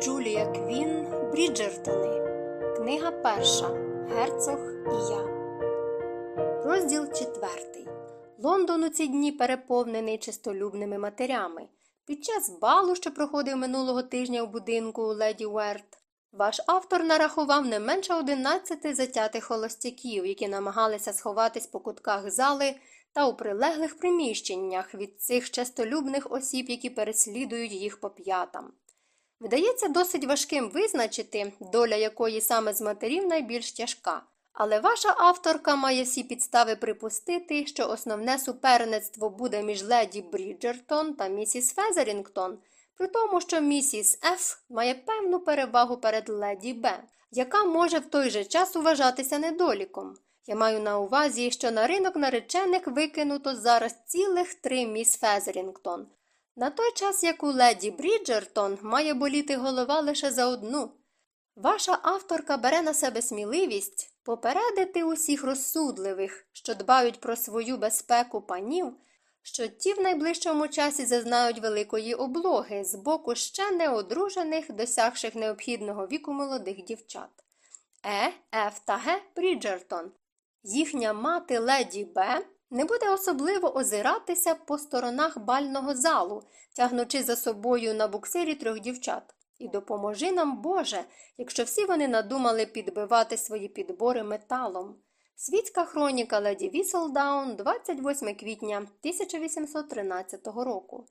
Джулія Квін Бріджертони. Книга перша. Герцог і я. Розділ четвертий. Лондон у ці дні переповнений чистолюбними матерями. Під час балу, що проходив минулого тижня у будинку у леді Уерт, ваш автор нарахував не менше одинадцяти затятих холостяків, які намагалися сховатись по кутках зали та у прилеглих приміщеннях від цих честолюбних осіб, які переслідують їх по п'ятам. Видається досить важким визначити, доля якої саме з матерів найбільш тяжка. Але ваша авторка має всі підстави припустити, що основне суперництво буде між леді Бріджертон та місіс Фезерінгтон, при тому, що місіс Ф має певну перевагу перед леді Б, яка може в той же час вважатися недоліком. Я маю на увазі, що на ринок наречених викинуто зараз цілих три міс Фезерінгтон. На той час, як у леді Бріджертон має боліти голова лише за одну. Ваша авторка бере на себе сміливість попередити усіх розсудливих, що дбають про свою безпеку панів, що ті в найближчому часі зазнають великої облоги з боку ще неодружених, досягших необхідного віку молодих дівчат. Е, Ф та Г Бріджертон. Їхня мати леді Б не буде особливо озиратися по сторонах бального залу, тягнучи за собою на буксирі трьох дівчат. І допоможи нам, Боже, якщо всі вони надумали підбивати свої підбори металом. Світська хроніка леді Віселдаун, 28 квітня 1813 року.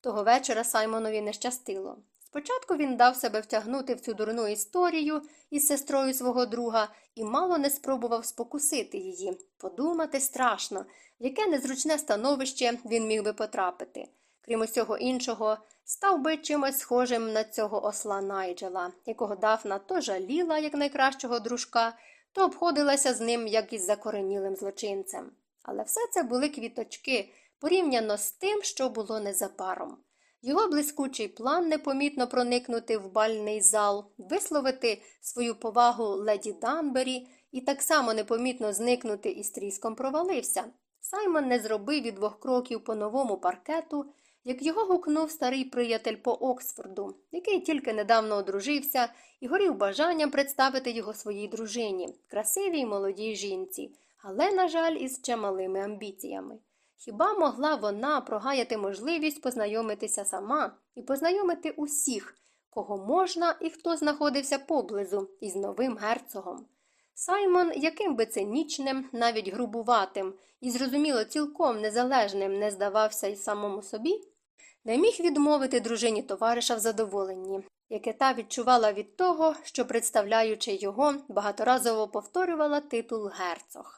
Того вечора Саймонові не щастило. Спочатку він дав себе втягнути в цю дурну історію із сестрою свого друга і мало не спробував спокусити її, подумати страшно, в яке незручне становище він міг би потрапити. Крім усього іншого, став би чимось схожим на цього осла Найджела, якого Дафна то жаліла як найкращого дружка, то обходилася з ним як із закоренілим злочинцем. Але все це були квіточки порівняно з тим, що було незабаром. Його блискучий план непомітно проникнути в бальний зал, висловити свою повагу леді Данбері і так само непомітно зникнути із тріском провалився. Саймон не зробив і двох кроків по новому паркету, як його гукнув старий приятель по Оксфорду, який тільки недавно одружився і горів бажанням представити його своїй дружині, красивій молодій жінці, але, на жаль, із чималими амбіціями. Хіба могла вона прогаяти можливість познайомитися сама і познайомити усіх, кого можна і хто знаходився поблизу із новим герцогом? Саймон, яким би цинічним, навіть грубуватим і, зрозуміло, цілком незалежним не здавався й самому собі, не міг відмовити дружині товариша в задоволенні, яке та відчувала від того, що, представляючи його, багаторазово повторювала титул герцог.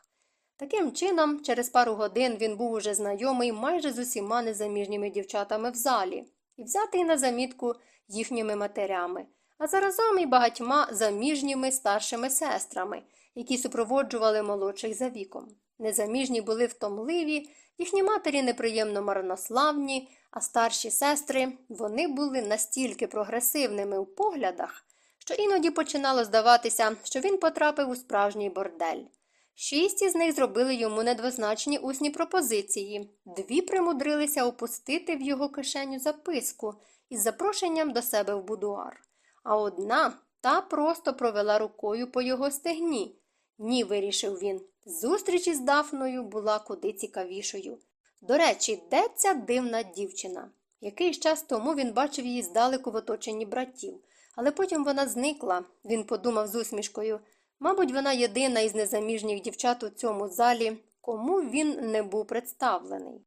Таким чином, через пару годин він був уже знайомий майже з усіма незаміжніми дівчатами в залі і взятий на замітку їхніми матерями, а заразом і багатьма заміжніми старшими сестрами, які супроводжували молодших за віком. Незаміжні були втомливі, їхні матері неприємно марнославні, а старші сестри вони були настільки прогресивними у поглядах, що іноді починало здаватися, що він потрапив у справжній бордель. Шість із них зробили йому недвозначні усні пропозиції, дві примудрилися опустити в його кишеню записку із запрошенням до себе в будуар, а одна та просто провела рукою по його стегні. Ні, вирішив він. Зустріч із Дафною була куди цікавішою. До речі, де ця дивна дівчина? Якийсь час тому він бачив її здалеку в оточенні братів, але потім вона зникла, він подумав з усмішкою. Мабуть, вона єдина із незаміжніх дівчат у цьому залі, кому він не був представлений.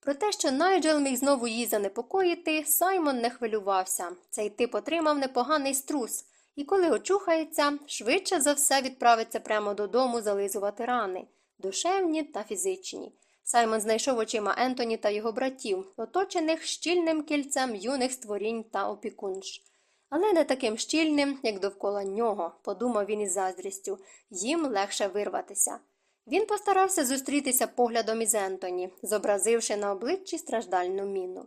Про те, що Найджел міг знову її занепокоїти, Саймон не хвилювався. Цей тип отримав непоганий струс, і коли очухається, швидше за все відправиться прямо додому зализувати рани, душевні та фізичні. Саймон знайшов очима Ентоні та його братів, оточених щільним кільцем юних створінь та опікунш. Але не таким щільним, як довкола нього, подумав він із заздрістю, їм легше вирватися. Він постарався зустрітися поглядом із Ентоні, зобразивши на обличчі страждальну міну.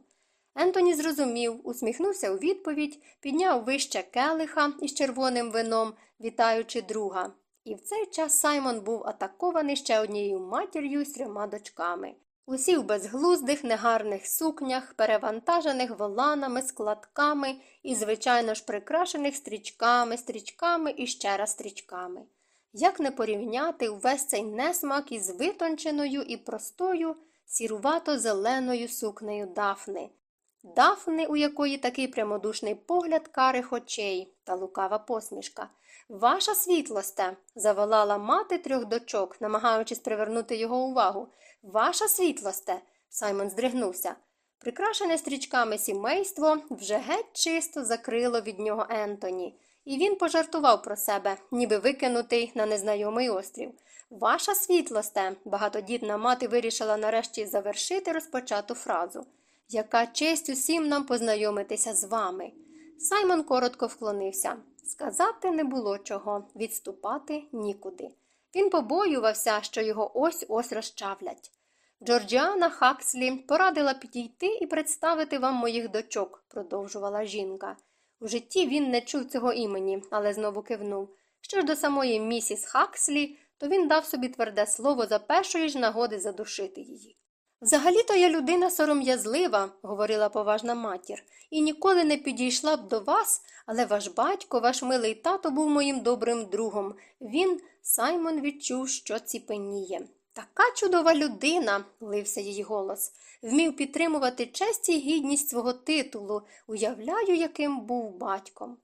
Ентоні зрозумів, усміхнувся у відповідь, підняв вище келиха із червоним вином, вітаючи друга. І в цей час Саймон був атакований ще однією матір'ю з трьома дочками. Усі в безглуздих, негарних сукнях, перевантажених воланами, складками і, звичайно ж, прикрашених стрічками, стрічками і ще раз стрічками. Як не порівняти увесь цей несмак із витонченою і простою, сірувато-зеленою сукнею Дафни, Дафни, у якої такий прямодушний погляд карих очей та лукава посмішка. Ваша світлосте, заволала мати трьох дочок, намагаючись привернути його увагу. Ваша світлосте. Саймон здригнувся. Прикрашене стрічками сімейство вже геть чисто закрило від нього Ентоні, і він пожартував про себе, ніби викинутий на незнайомий острів. Ваша світлосте, багатодітна мати вирішила нарешті завершити розпочату фразу. Яка честь усім нам познайомитися з вами. Саймон коротко вклонився. Сказати не було чого, відступати нікуди. Він побоювався, що його ось ось розчавлять. Джорджіана Хакслі порадила підійти і представити вам моїх дочок, продовжувала жінка. У житті він не чув цього імені, але знову кивнув. Що ж до самої місіс Хакслі, то він дав собі тверде слово за першої ж нагоди задушити її. Взагалі-то я людина сором'язлива, говорила поважна матір, і ніколи не підійшла б до вас, але ваш батько, ваш милий тато був моїм добрим другом. Він, Саймон, відчув, що ціпеніє. Така чудова людина, лився її голос, вмів підтримувати честь і гідність свого титулу, уявляю, яким був батьком.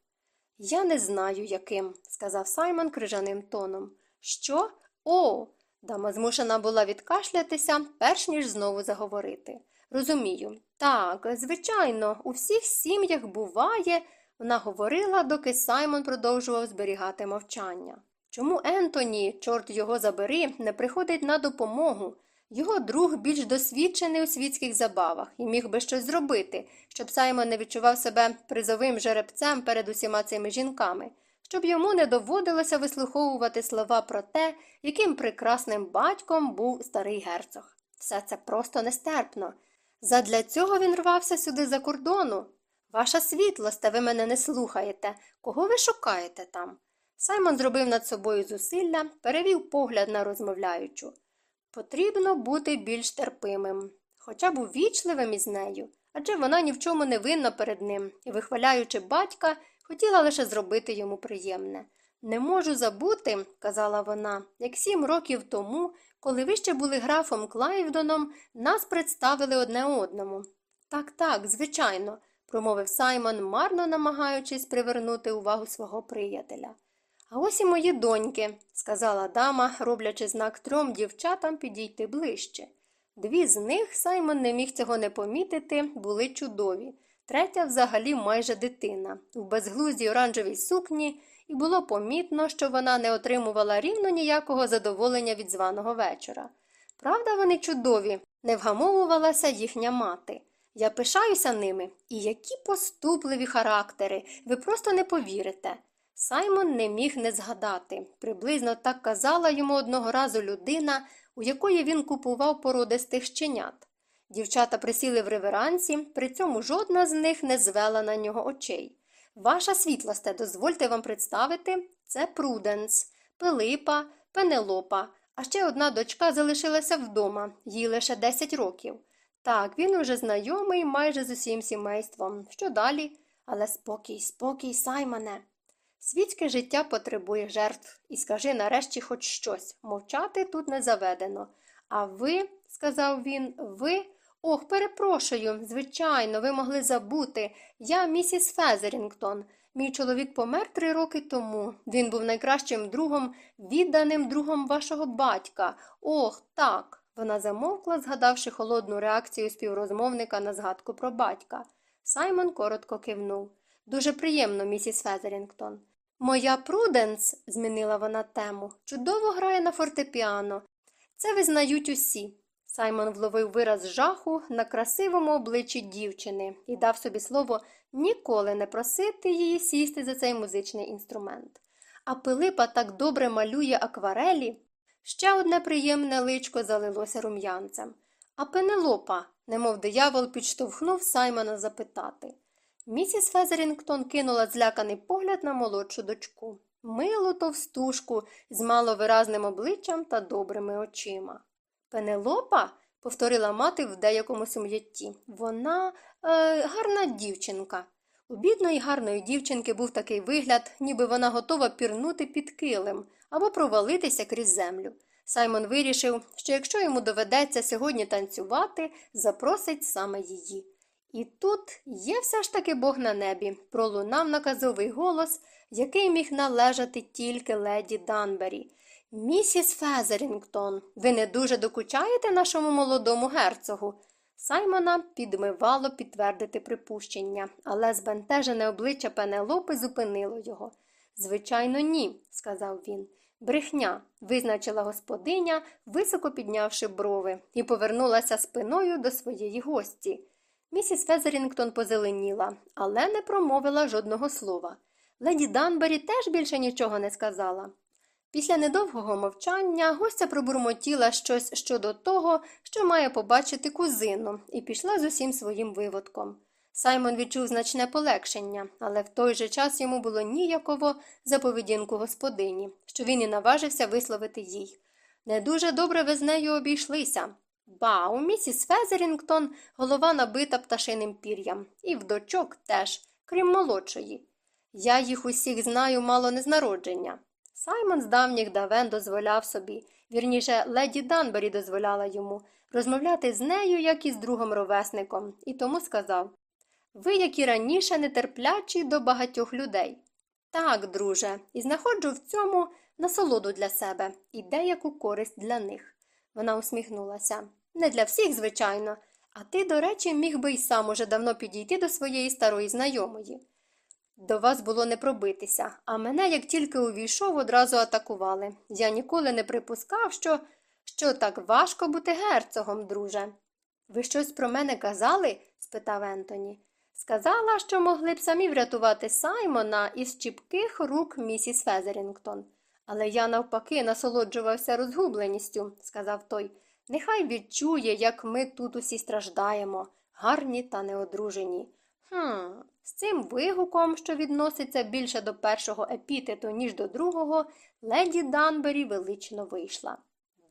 Я не знаю, яким, сказав Саймон крижаним тоном. Що? О. Дама змушена була відкашлятися, перш ніж знову заговорити. Розумію. Так, звичайно, у всіх сім'ях буває, вона говорила, доки Саймон продовжував зберігати мовчання. Чому Ентоні, чорт його забери, не приходить на допомогу? Його друг більш досвідчений у світських забавах і міг би щось зробити, щоб Саймон не відчував себе призовим жеребцем перед усіма цими жінками щоб йому не доводилося вислуховувати слова про те, яким прекрасним батьком був старий герцог. Все це просто нестерпно. Задля цього він рвався сюди за кордону. Ваша світлость, ви мене не слухаєте. Кого ви шукаєте там? Саймон зробив над собою зусилля, перевів погляд на розмовляючу. Потрібно бути більш терпимим, хоча б увічливим із нею, адже вона ні в чому не винна перед ним і, вихваляючи батька, Хотіла лише зробити йому приємне. Не можу забути, казала вона, як сім років тому, коли ви ще були графом Клайвдоном, нас представили одне одному. Так, так, звичайно, промовив Саймон, марно намагаючись привернути увагу свого приятеля. А ось і мої доньки, сказала дама, роблячи знак трьом дівчатам підійти ближче. Дві з них Саймон не міг цього не помітити, були чудові. Третя взагалі майже дитина, в безглуздій оранжевій сукні, і було помітно, що вона не отримувала рівно ніякого задоволення від званого вечора. Правда, вони чудові, не вгамовувалася їхня мати. Я пишаюся ними, і які поступливі характери, ви просто не повірите. Саймон не міг не згадати. Приблизно так казала йому одного разу людина, у якої він купував породистих щенят. Дівчата присіли в реверансі, при цьому жодна з них не звела на нього очей. Ваша світлосте, дозвольте вам представити це Пруденс, Пилипа, Пенелопа, а ще одна дочка залишилася вдома, їй лише 10 років. Так, він уже знайомий майже з усім сімейством. Що далі? Але спокій, спокій, Саймоне. Світське життя потребує жертв, і скажи нарешті хоч щось. Мовчати тут не заведено. А ви, сказав він, ви. Ох, перепрошую, звичайно, ви могли забути. Я місіс Фезерінгтон. Мій чоловік помер три роки тому. Він був найкращим другом, відданим другом вашого батька. Ох, так. Вона замовкла, згадавши холодну реакцію співрозмовника на згадку про батька. Саймон коротко кивнув. Дуже приємно, місіс Фезерінгтон. Моя Пруденс, змінила вона тему, чудово грає на фортепіано. Це визнають усі. Саймон вловив вираз жаху на красивому обличчі дівчини і дав собі слово ніколи не просити її сісти за цей музичний інструмент. А Пилипа так добре малює акварелі. Ще одне приємне личко залилося рум'янцем. А Пенелопа, немов диявол, підштовхнув Саймона запитати. Місіс Фезерінгтон кинула зляканий погляд на молодшу дочку, милу товстушку з маловиразним обличчям та добрими очима. Пенелопа? повторила мати в деякому сум'ятті. Вона е, гарна дівчинка. У бідної гарної дівчинки був такий вигляд, ніби вона готова пірнути під килим або провалитися крізь землю. Саймон вирішив, що якщо йому доведеться сьогодні танцювати, запросить саме її. І тут є все ж таки Бог на небі, пролунав наказовий голос, який міг належати тільки леді Данбері. Місіс Фезерінгтон, ви не дуже докучаєте нашому молодому герцогу. Саймона підмивало підтвердити припущення, але збентежене обличчя Пенелопи зупинило його. Звичайно, ні, сказав він. Брехня, визначила господиня, високо піднявши брови, і повернулася спиною до своєї гості. Місіс Фезерінгтон позеленіла, але не промовила жодного слова. Леді Данбері теж більше нічого не сказала. Після недовгого мовчання гостя пробурмотіла щось щодо того, що має побачити кузину, і пішла з усім своїм виводком. Саймон відчув значне полегшення, але в той же час йому було ніяково за поведінку господині, що він і наважився висловити їй. Не дуже добре ви з нею обійшлися. Ба, у місіс Фезерінгтон голова набита пташиним пір'ям, і в дочок теж, крім молодшої. Я їх усіх знаю мало не з народження. Саймон з давніх давен дозволяв собі, вірніше, леді Данбері дозволяла йому, розмовляти з нею, як і з другом ровесником, і тому сказав Ви, як і раніше, нетерплячі до багатьох людей. Так, друже, і знаходжу в цьому насолоду для себе і деяку користь для них. Вона усміхнулася. Не для всіх, звичайно, а ти, до речі, міг би й сам уже давно підійти до своєї старої знайомої. До вас було не пробитися, а мене, як тільки увійшов, одразу атакували. Я ніколи не припускав, що що так важко бути герцогом, друже. Ви щось про мене казали? спитав Ентоні. Сказала, що могли б самі врятувати Саймона із чіпких рук місіс Фезерінгтон. Але я, навпаки, насолоджувався розгубленістю, сказав той. Нехай відчує, як ми тут усі страждаємо, гарні та неодружені. Хм, з цим вигуком, що відноситься більше до першого епітету, ніж до другого, леді Данбері велично вийшла.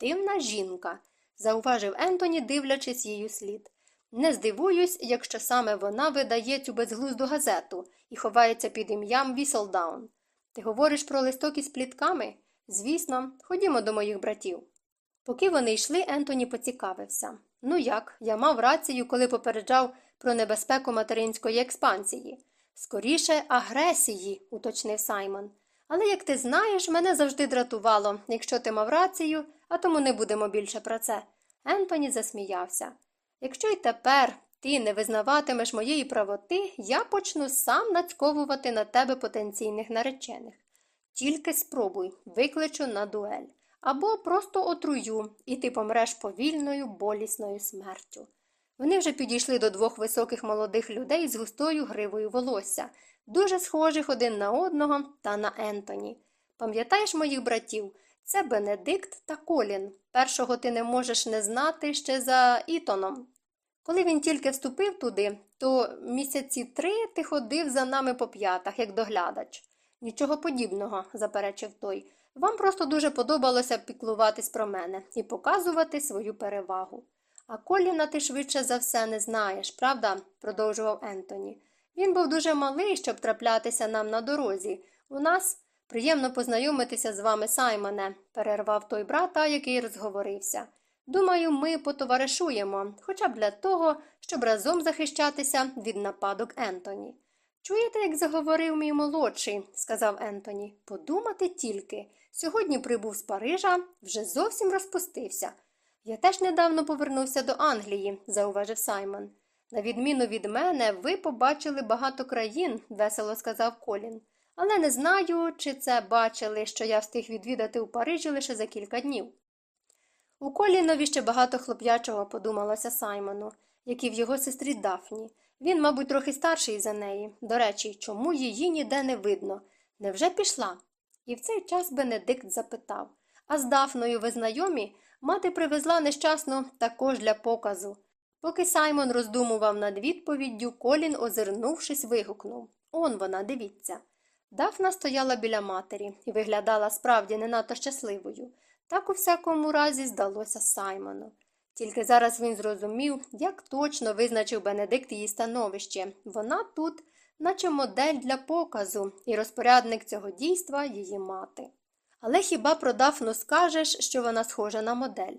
Дивна жінка, зауважив Ентоні, дивлячись її слід. Не здивуюсь, якщо саме вона видає цю безглузду газету і ховається під ім'ям Віселдаун. Ти говориш про листок із плітками? Звісно, ходімо до моїх братів. Поки вони йшли, Ентоні поцікавився. Ну як, я мав рацію, коли попереджав про небезпеку материнської експансії. Скоріше агресії, уточнив Саймон. Але, як ти знаєш, мене завжди дратувало, якщо ти мав рацію, а тому не будемо більше про це. Ентоні засміявся. Якщо й тепер ти не визнаватимеш моєї правоти, я почну сам нацьковувати на тебе потенційних наречених. Тільки спробуй, викличу на дуель. Або просто отрую, і ти помреш повільною, болісною смертю. Вони вже підійшли до двох високих молодих людей з густою гривою волосся, дуже схожих один на одного та на Ентоні. Пам'ятаєш моїх братів? Це Бенедикт та Колін. Першого ти не можеш не знати ще за Ітоном. Коли він тільки вступив туди, то місяці три ти ходив за нами по п'ятах, як доглядач. Нічого подібного, заперечив той. Вам просто дуже подобалося піклуватись про мене і показувати свою перевагу. А Коліна ти швидше за все не знаєш, правда? продовжував Ентоні. Він був дуже малий, щоб траплятися нам на дорозі. У нас приємно познайомитися з вами, Саймоне, перервав той брата, який розговорився. Думаю, ми потоваришуємо, хоча б для того, щоб разом захищатися від нападок Ентоні. Чуєте, як заговорив мій молодший, сказав Ентоні. Подумати тільки. Сьогодні прибув з Парижа, вже зовсім розпустився. Я теж недавно повернувся до Англії, зауважив Саймон. На відміну від мене, ви побачили багато країн, весело сказав Колін. Але не знаю, чи це бачили, що я встиг відвідати у Парижі лише за кілька днів. У Колінові ще багато хлоп'ячого подумалося Саймону, як і в його сестрі Дафні. Він, мабуть, трохи старший за неї. До речі, чому її ніде не видно? Невже пішла? І в цей час Бенедикт запитав А з Дафною ви знайомі? Мати привезла нещасну також для показу. Поки Саймон роздумував над відповіддю, Колін, озирнувшись, вигукнув Он вона, дивіться. Дафна стояла біля матері і виглядала справді не надто щасливою. Так у всякому разі здалося Саймону. Тільки зараз він зрозумів, як точно визначив Бенедикт її становище. Вона тут, наче модель для показу, і розпорядник цього дійства її мати. Але хіба про Дафну скажеш, що вона схожа на модель?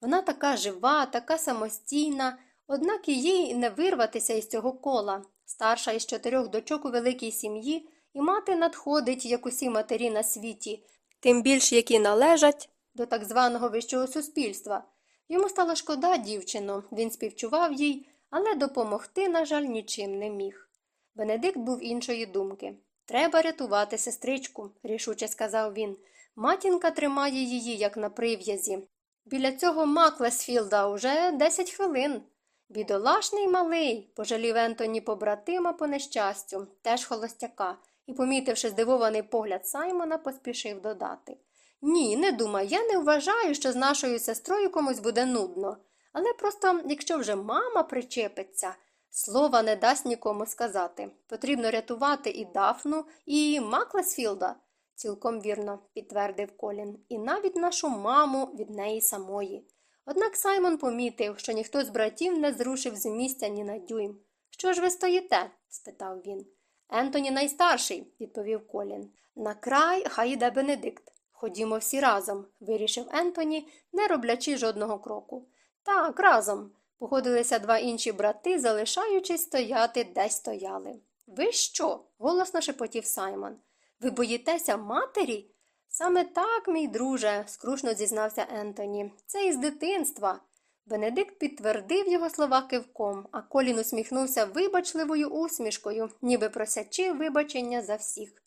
Вона така жива, така самостійна, однак їй не вирватися із цього кола. Старша із чотирьох дочок у великій сім'ї, і мати надходить, як усі матері на світі, тим більш які належать до так званого вищого суспільства. Йому стало шкода дівчину, він співчував їй, але допомогти, на жаль, нічим не міг. Бенедикт був іншої думки. Треба рятувати сестричку, рішуче сказав він. Матінка тримає її, як на прив'язі. Біля цього Маклесфілда уже десять хвилин. Бідолашний малий, пожалів Ентоні побратима по нещастю, теж холостяка, і, помітивши здивований погляд Саймона, поспішив додати. Ні, не думай, я не вважаю, що з нашою сестрою комусь буде нудно. Але просто, якщо вже мама причепиться, слова не дасть нікому сказати. Потрібно рятувати і Дафну, і Маклесфілда. Цілком вірно, підтвердив Колін, і навіть нашу маму від неї самої. Однак Саймон помітив, що ніхто з братів не зрушив з місця ні на дюйм. Що ж ви стоїте? спитав він. Ентоні найстарший, відповів Колін. На край хай іде Бенедикт. Ходімо всі разом, вирішив Ентоні, не роблячи жодного кроку. Так, разом. Погодилися два інші брати, залишаючись стояти, де стояли. Ви що? голосно шепотів Саймон. Ви боїтеся матері? Саме так, мій друже, скрушно зізнався Ентоні. Це із дитинства. Бенедикт підтвердив його слова кивком, а Колін усміхнувся вибачливою усмішкою, ніби просячи вибачення за всіх.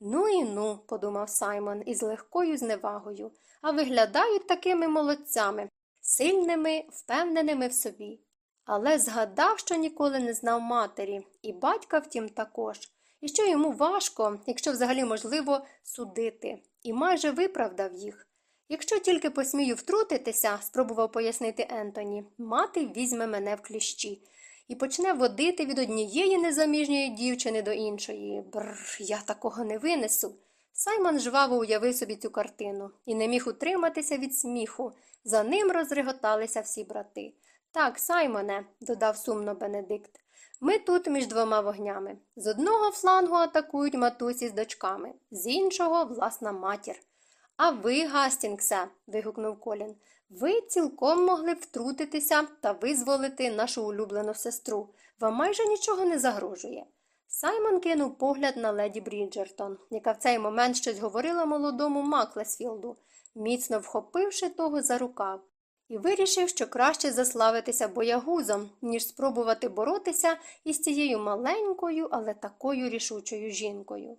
Ну і ну, подумав Саймон із легкою зневагою, а виглядають такими молодцями, сильними, впевненими в собі. Але згадав, що ніколи не знав матері, і батька, втім, також, і що йому важко, якщо взагалі можливо, судити, і майже виправдав їх. Якщо тільки посмію втрутитися, спробував пояснити Ентоні, мати візьме мене в кліщі і почне водити від однієї незаміжньої дівчини до іншої. Бррр, я такого не винесу. Саймон жваво уявив собі цю картину і не міг утриматися від сміху. За ним розреготалися всі брати. Так, Саймоне, додав сумно Бенедикт, ми тут між двома вогнями. З одного флангу атакують матусі з дочками, з іншого власна матір. А ви, Гастінгсе, вигукнув Колін, ви цілком могли втрутитися та визволити нашу улюблену сестру. Вам майже нічого не загрожує. Саймон кинув погляд на леді Бріджертон, яка в цей момент щось говорила молодому Маклесфілду, міцно вхопивши того за рукав, і вирішив, що краще заславитися боягузом, ніж спробувати боротися із цією маленькою, але такою рішучою жінкою.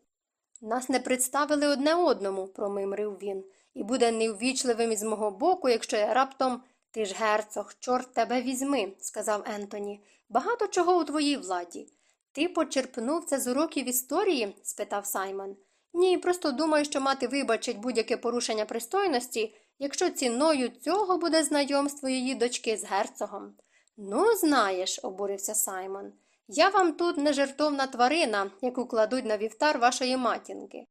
Нас не представили одне одному, промимрив він, і буде неввічливим із мого боку, якщо я раптом. Ти ж герцог, чорт тебе візьми, сказав Ентоні. Багато чого у твоїй владі. Ти почерпнув це з уроків історії? спитав Саймон. Ні, просто думаю, що мати вибачить будь-яке порушення пристойності, якщо ціною цього буде знайомство її дочки з герцогом. Ну, знаєш, обурився Саймон. Я вам тут не жертовна тварина, яку кладуть на вівтар вашої матінки.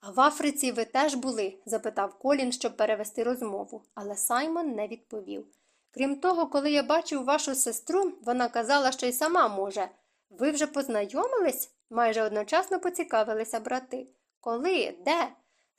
А в Африці ви теж були? запитав Колін, щоб перевести розмову, але Саймон не відповів. Крім того, коли я бачив вашу сестру, вона казала, що й сама може. Ви вже познайомились? майже одночасно поцікавилися брати. Коли? Де?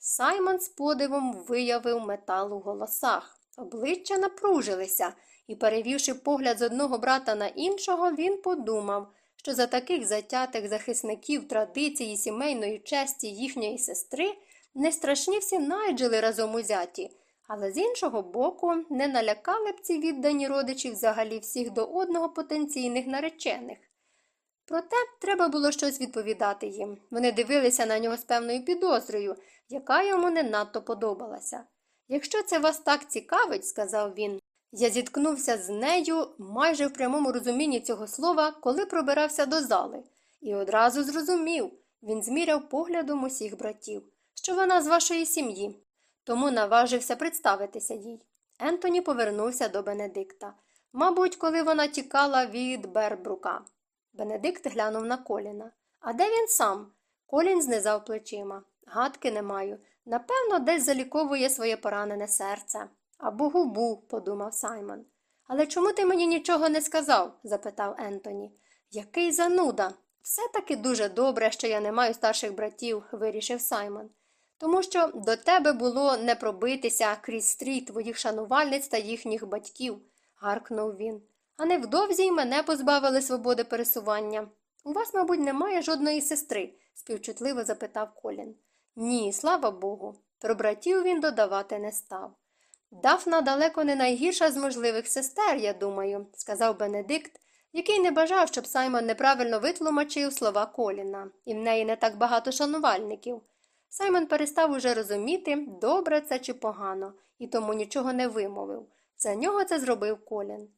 Саймон з подивом виявив метал у голосах. Обличчя напружилися, і, перевівши погляд з одного брата на іншого, він подумав, що за таких затятих захисників традиції сімейної честі їхньої сестри не страшні всі найджели разом узяті, але з іншого боку не налякали б ці віддані родичі взагалі всіх до одного потенційних наречених. Проте треба було щось відповідати їм. Вони дивилися на нього з певною підозрою, яка йому не надто подобалася. Якщо це вас так цікавить, сказав він, я зіткнувся з нею майже в прямому розумінні цього слова, коли пробирався до зали, і одразу зрозумів він зміряв поглядом усіх братів, що вона з вашої сім'ї, тому наважився представитися їй. Ентоні повернувся до Бенедикта. Мабуть, коли вона тікала від Бербрука. Бенедикт глянув на коліна. А де він сам? Колін знизав плечима. Гадки не маю. Напевно, десь заліковує своє поранене серце. Або губу, подумав Саймон. Але чому ти мені нічого не сказав? запитав Ентоні. Який зануда? Все таки дуже добре, що я не маю старших братів, вирішив Саймон. Тому що до тебе було не пробитися крізь стрій твоїх шанувальниць та їхніх батьків, гаркнув він. А невдовзі й мене позбавили свободи пересування. У вас, мабуть, немає жодної сестри? співчутливо запитав Колін. Ні, слава Богу. Про братів він додавати не став. Дафна далеко не найгірша з можливих сестер, я думаю, сказав Бенедикт, який не бажав, щоб Саймон неправильно витлумачив слова Коліна, і в неї не так багато шанувальників. Саймон перестав уже розуміти, добре це чи погано, і тому нічого не вимовив. За нього це зробив Колін.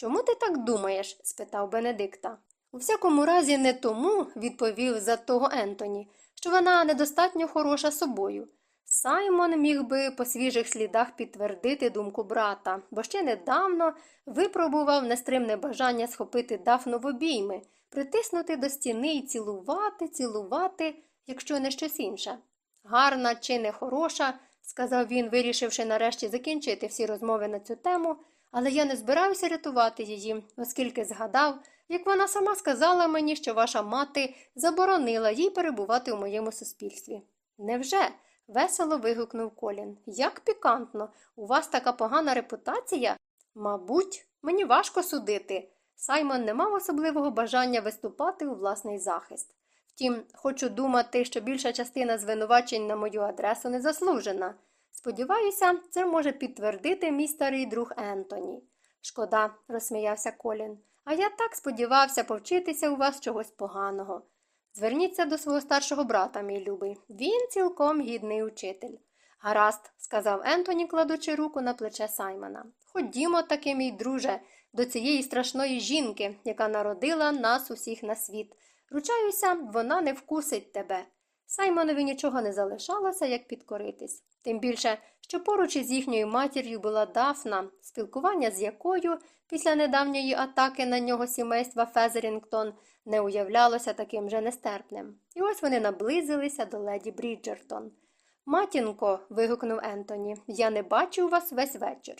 Чому ти так думаєш? спитав Бенедикта. У всякому разі, не тому, відповів за того Ентоні, що вона недостатньо хороша собою. Саймон міг би по свіжих слідах підтвердити думку брата, бо ще недавно випробував нестримне бажання схопити дафну в обійми, притиснути до стіни і цілувати, цілувати, якщо не щось інше. Гарна чи не хороша, сказав він, вирішивши нарешті закінчити всі розмови на цю тему, але я не збираюся рятувати її, оскільки згадав, як вона сама сказала мені, що ваша мати заборонила їй перебувати у моєму суспільстві. Невже? весело вигукнув Колін. Як пікантно, у вас така погана репутація? Мабуть, мені важко судити. Саймон не мав особливого бажання виступати у власний захист. Втім, хочу думати, що більша частина звинувачень на мою адресу не заслужена. Сподіваюся, це може підтвердити мій старий друг Ентоні. Шкода, розсміявся Колін. А я так сподівався повчитися у вас чогось поганого. Зверніться до свого старшого брата, мій любий. Він цілком гідний учитель. Гаразд, сказав Ентоні, кладучи руку на плече Саймона. Ходімо таки, мій друже, до цієї страшної жінки, яка народила нас усіх на світ. Ручаюся, вона не вкусить тебе. Саймонові нічого не залишалося, як підкоритись. Тим більше, що поруч із їхньою матір'ю була Дафна, спілкування з якою після недавньої атаки на нього сімейства Фезерінгтон не уявлялося таким же нестерпним. І ось вони наблизилися до леді Бріджертон. Матінко, вигукнув Ентоні, я не бачу вас весь вечір.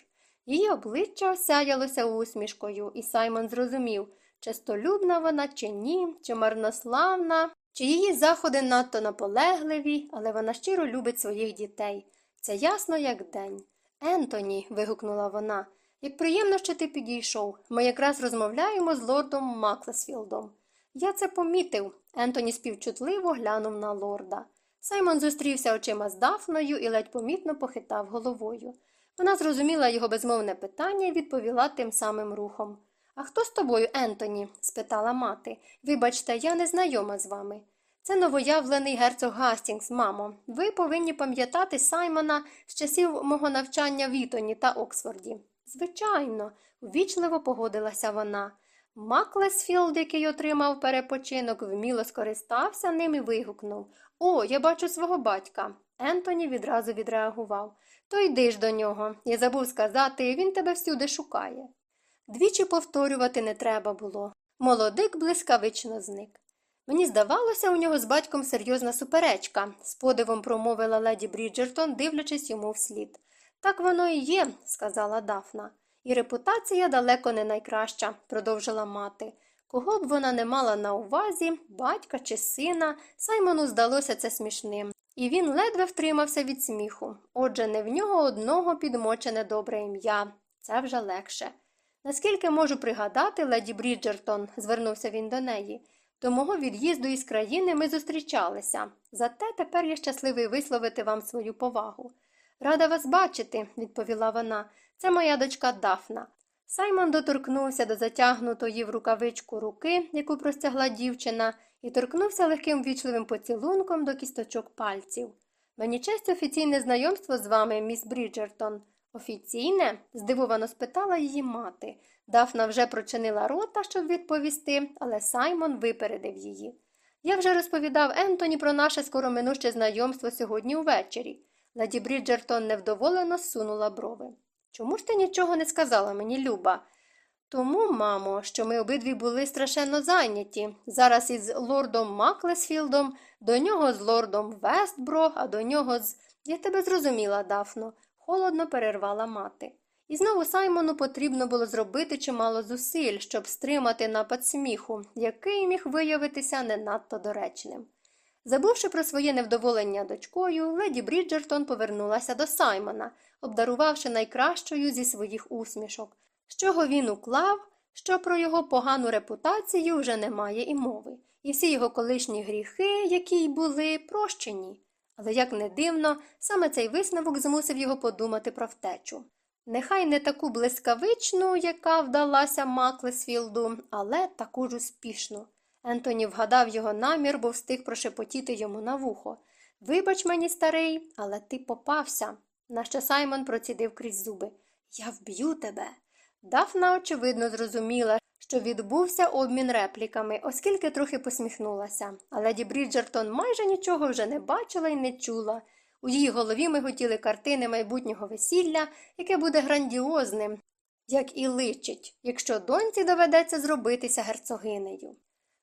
Її обличчя осяялося усмішкою, і Саймон зрозумів, чистолюбна вона чи ні, чи марнославна, чи її заходи надто наполегливі, але вона щиро любить своїх дітей. Це ясно, як день. Ентоні, вигукнула вона, як приємно, що ти підійшов. Ми якраз розмовляємо з лордом Маклесфілдом. Я це помітив. Ентоні співчутливо глянув на лорда. Саймон зустрівся очима з Дафною і ледь помітно похитав головою. Вона зрозуміла його безмовне питання і відповіла тим самим рухом. А хто з тобою, Ентоні? спитала мати. Вибачте, я не знайома з вами. Це новоявлений герцог Гастінгс, мамо. Ви повинні пам'ятати Саймона з часів мого навчання в Ітоні та Оксфорді. Звичайно, ввічливо погодилася вона. Маклесфілд, який отримав перепочинок, вміло скористався ним і вигукнув О, я бачу свого батька. Ентоні відразу відреагував. То йди ж до нього. Я забув сказати, він тебе всюди шукає. Двічі повторювати не треба було. Молодик блискавично зник. Мені здавалося, у нього з батьком серйозна суперечка, з подивом промовила леді Бріджертон, дивлячись йому вслід. Так воно і є, сказала Дафна. І репутація далеко не найкраща, продовжила мати. Кого б вона не мала на увазі, батька чи сина, Саймону здалося це смішним, і він ледве втримався від сміху. Отже, не в нього одного підмочене добре ім'я. Це вже легше. Наскільки можу пригадати, леді Бріджертон, звернувся він до неї, до мого від'їзду із країни ми зустрічалися. Зате тепер я щасливий висловити вам свою повагу. Рада вас бачити, відповіла вона. Це моя дочка Дафна. Саймон доторкнувся до затягнутої в рукавичку руки, яку простягла дівчина, і торкнувся легким вічливим поцілунком до кісточок пальців. Мені честь офіційне знайомство з вами, міс Бріджертон. Офіційне? здивовано спитала її мати. Дафна вже прочинила рота, щоб відповісти, але Саймон випередив її. Я вже розповідав Ентоні про наше скороминуще знайомство сьогодні увечері. Леді Бріджертон невдоволено зсунула брови. Чому ж ти нічого не сказала мені, Люба? Тому, мамо, що ми обидві були страшенно зайняті. Зараз із лордом Маклесфілдом, до нього з лордом Вестбро, а до нього з. Я тебе зрозуміла, Дафно, холодно перервала мати. І знову Саймону потрібно було зробити чимало зусиль, щоб стримати напад сміху, який міг виявитися не надто доречним. Забувши про своє невдоволення дочкою, леді Бріджертон повернулася до Саймона, обдарувавши найкращою зі своїх усмішок, з чого він уклав, що про його погану репутацію вже немає і мови, і всі його колишні гріхи, які й були, прощені. Але, як не дивно, саме цей висновок змусив його подумати про втечу. Нехай не таку блискавичну, яка вдалася Маклесфілду, але таку ж успішну. Ентоні вгадав його намір, бо встиг прошепотіти йому на вухо. Вибач мені, старий, але ти попався. На що Саймон процідив крізь зуби. Я вб'ю тебе. Дафна, очевидно, зрозуміла, що відбувся обмін репліками, оскільки трохи посміхнулася, а леді Бріджертон майже нічого вже не бачила і не чула. У її голові миготіли картини майбутнього весілля, яке буде грандіозним, як і личить, якщо доньці доведеться зробитися герцогинею.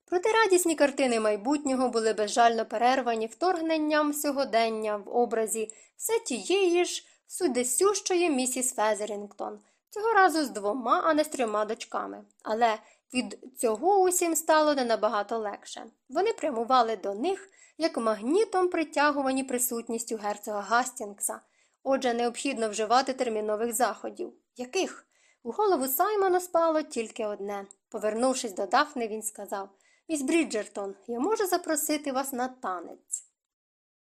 Проте радісні картини майбутнього були безжально перервані вторгненням сьогодення в образі все тієї ж судесющої місіс Фезерінгтон, цього разу з двома, а не з трьома дочками. Але від цього усім стало не набагато легше. Вони прямували до них, як магнітом притягувані присутністю герцога Гастінгса. Отже, необхідно вживати термінових заходів. Яких? У голову Саймона спало тільки одне. Повернувшись до Дафни, він сказав Міс Бріджертон, я можу запросити вас на танець.